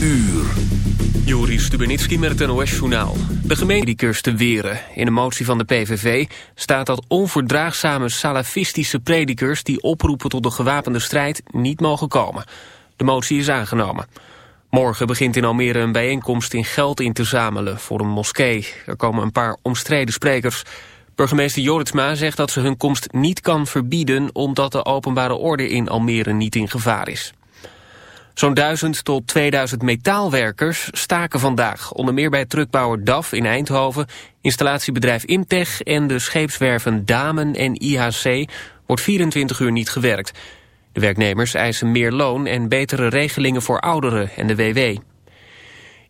uur. Juri Stubenitski met het NOS-journaal. De gemeentedikers te weren. In de motie van de PVV staat dat onverdraagzame salafistische predikers... die oproepen tot de gewapende strijd niet mogen komen. De motie is aangenomen. Morgen begint in Almere een bijeenkomst in geld in te zamelen voor een moskee. Er komen een paar omstreden sprekers. Burgemeester Joritsma zegt dat ze hun komst niet kan verbieden... omdat de openbare orde in Almere niet in gevaar is. Zo'n 1000 tot 2000 metaalwerkers staken vandaag. Onder meer bij truckbouwer DAF in Eindhoven, installatiebedrijf Imtech... en de scheepswerven Damen en IHC wordt 24 uur niet gewerkt. De werknemers eisen meer loon en betere regelingen voor ouderen en de WW.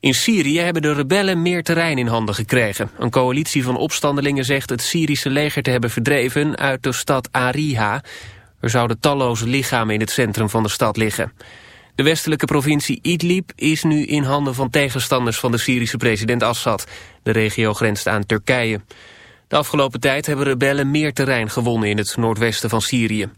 In Syrië hebben de rebellen meer terrein in handen gekregen. Een coalitie van opstandelingen zegt het Syrische leger te hebben verdreven uit de stad Ariha. Er zouden talloze lichamen in het centrum van de stad liggen. De westelijke provincie Idlib is nu in handen van tegenstanders van de Syrische president Assad. De regio grenst aan Turkije. De afgelopen tijd hebben rebellen meer terrein gewonnen in het noordwesten van Syrië.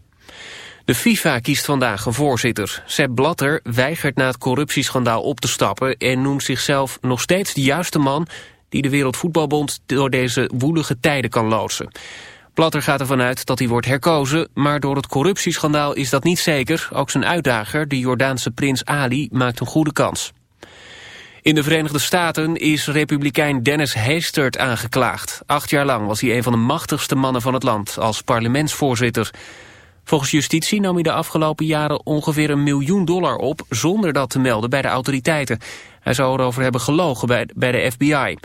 De FIFA kiest vandaag een voorzitter. Sepp Blatter weigert na het corruptieschandaal op te stappen... en noemt zichzelf nog steeds de juiste man... die de Wereldvoetbalbond door deze woelige tijden kan loodsen. Platter gaat ervan uit dat hij wordt herkozen, maar door het corruptieschandaal is dat niet zeker. Ook zijn uitdager, de Jordaanse prins Ali, maakt een goede kans. In de Verenigde Staten is republikein Dennis Hastert aangeklaagd. Acht jaar lang was hij een van de machtigste mannen van het land als parlementsvoorzitter. Volgens justitie nam hij de afgelopen jaren ongeveer een miljoen dollar op... zonder dat te melden bij de autoriteiten. Hij zou erover hebben gelogen bij, bij de FBI.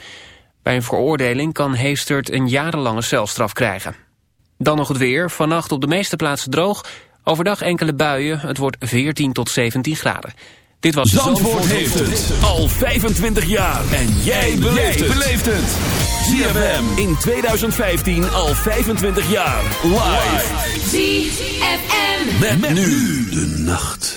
Bij een veroordeling kan Heestert een jarenlange celstraf krijgen. Dan nog het weer. Vannacht op de meeste plaatsen droog. Overdag enkele buien. Het wordt 14 tot 17 graden. Dit was Zandvoort, heeft het al 25 jaar. En jij beleeft het. ZFM in 2015 al 25 jaar. Live. ZFM. met nu de nacht.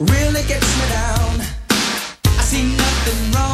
really gets me down. I see nothing wrong.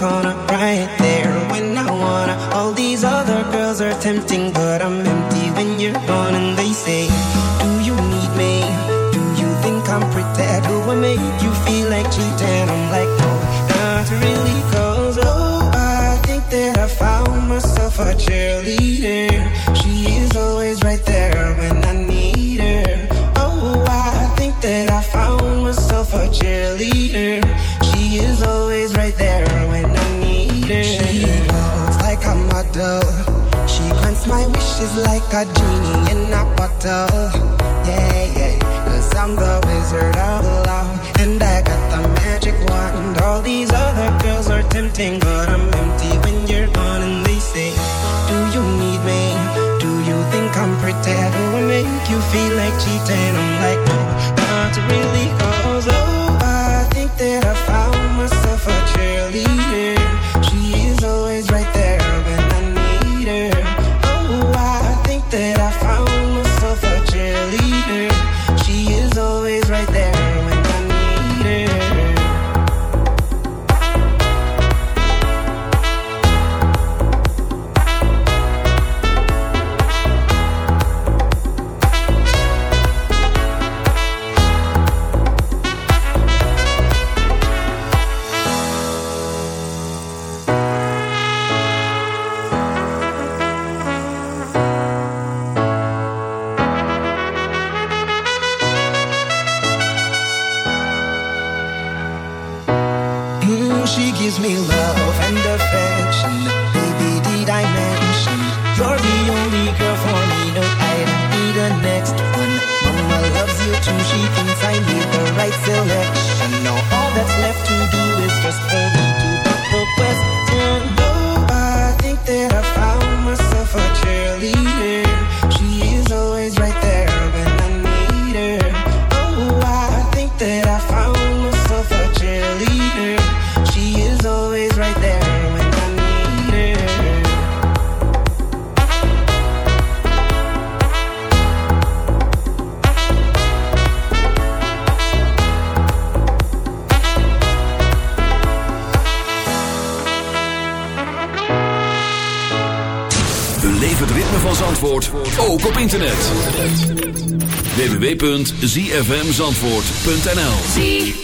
Right there when I wanna. All these other girls are tempting, but I'm empty when you're gone. And they say, Do you need me? Do you think I'm pretty? Do I make you feel like cheating? I'm like, No, not really, cause oh, I think that I found myself a cheerleader. She is always right there when I need her. Oh, I think that I found myself a cheerleader. She is always right there She grants my wishes like a genie in a bottle. Yeah, yeah. Cause I'm the wizard of love. And I got the magic wand. All these other girls are tempting, but I'm empty when you're gone. And they say, Do you need me? Do you think I'm pretty? I make you feel like cheating? I'm like, No, not really. Cause oh, I think that I found myself a cheerleader. www.zfmzandvoort.nl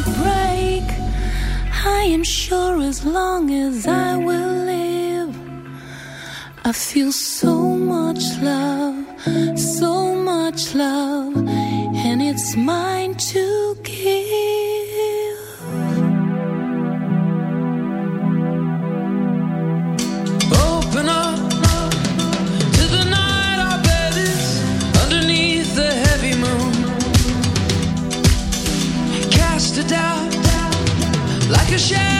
i break. I am sure as long as I will live, I feel so much love, so much love, and it's mine to give. shine.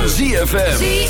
Van ZFM. ZFM.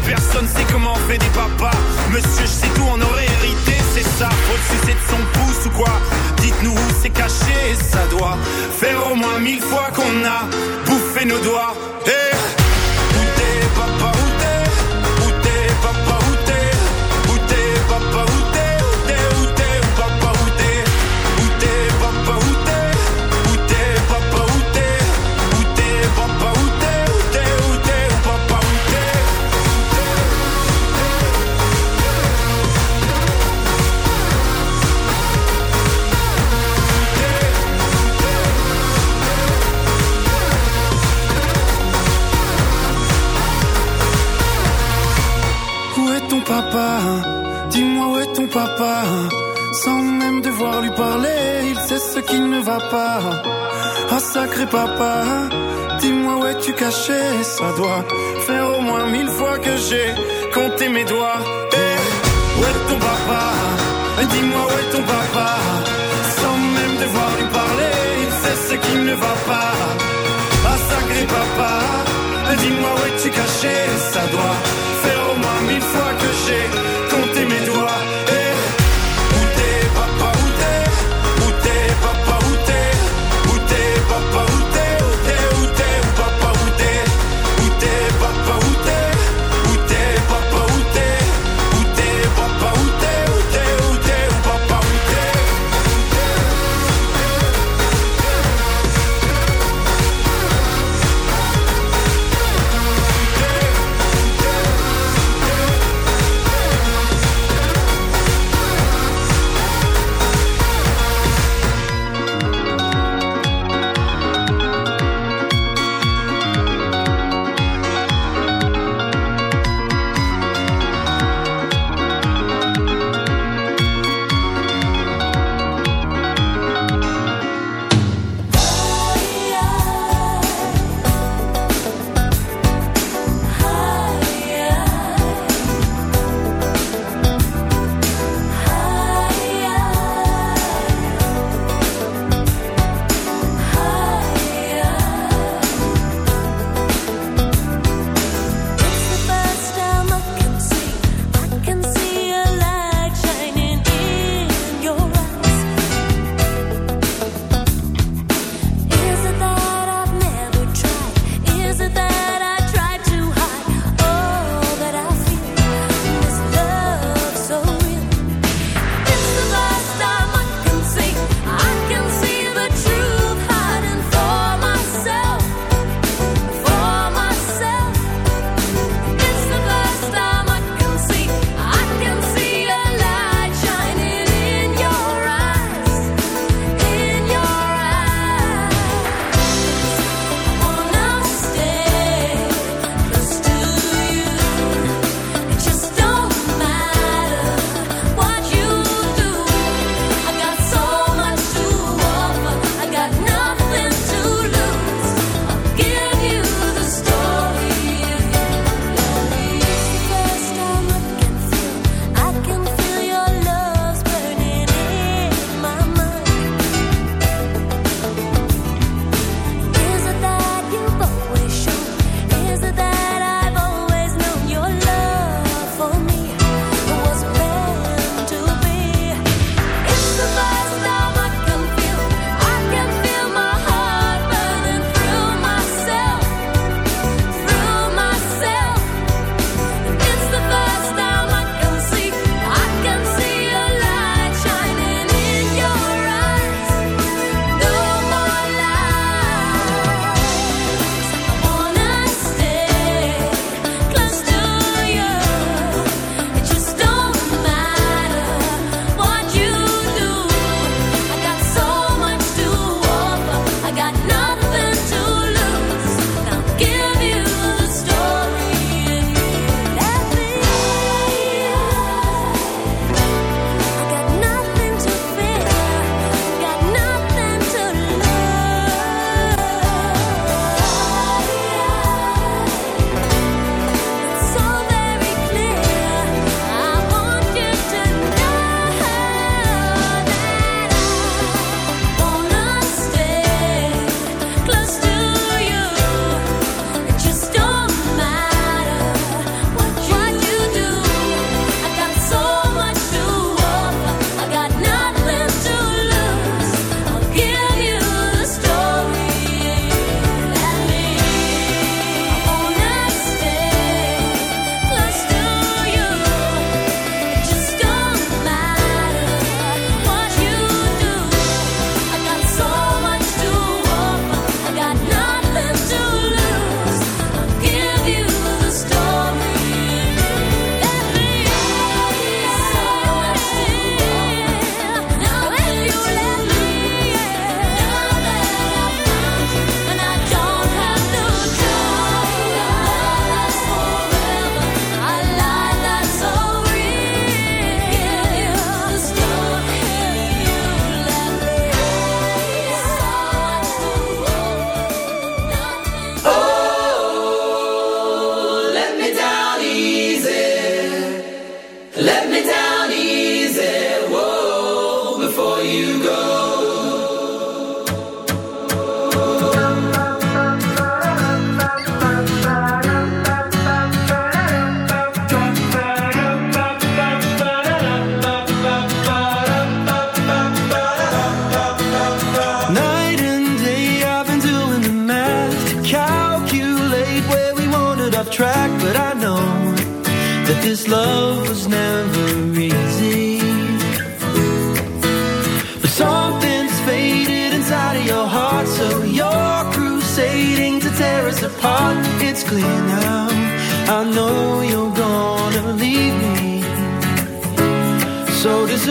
Personne sait comment on fait des papas. Monsieur, je sais tout, on aurait hérité, c'est ça. Faut le sucer de son pouce ou quoi? Dites-nous où c'est caché, ça doit Faire au moins mille fois qu'on a bouffé nos doigts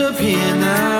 disappear now.